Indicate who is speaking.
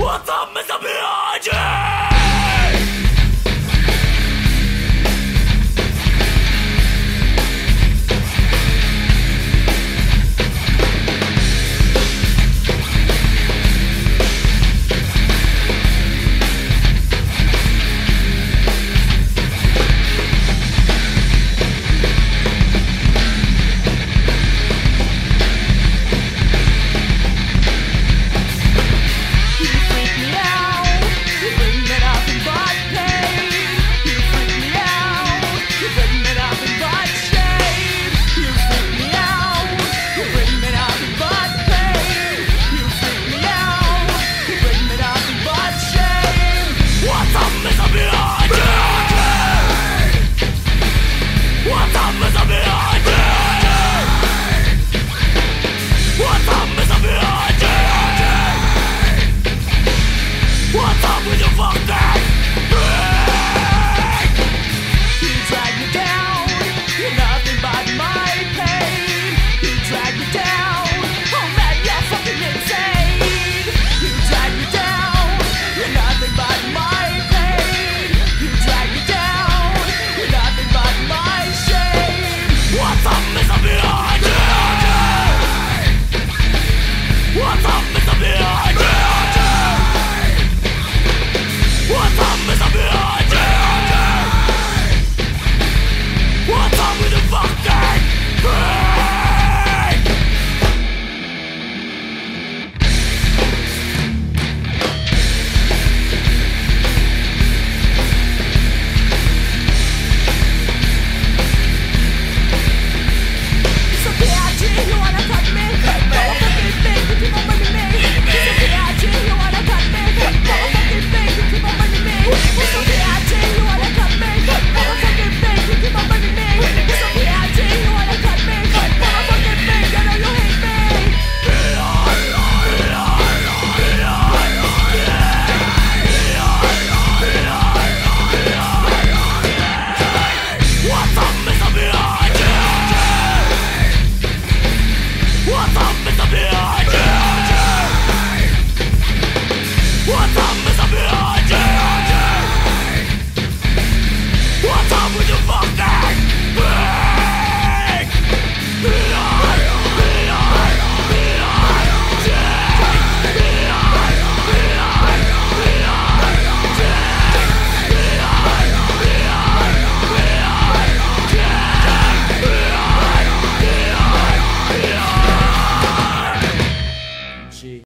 Speaker 1: What the? fuck that!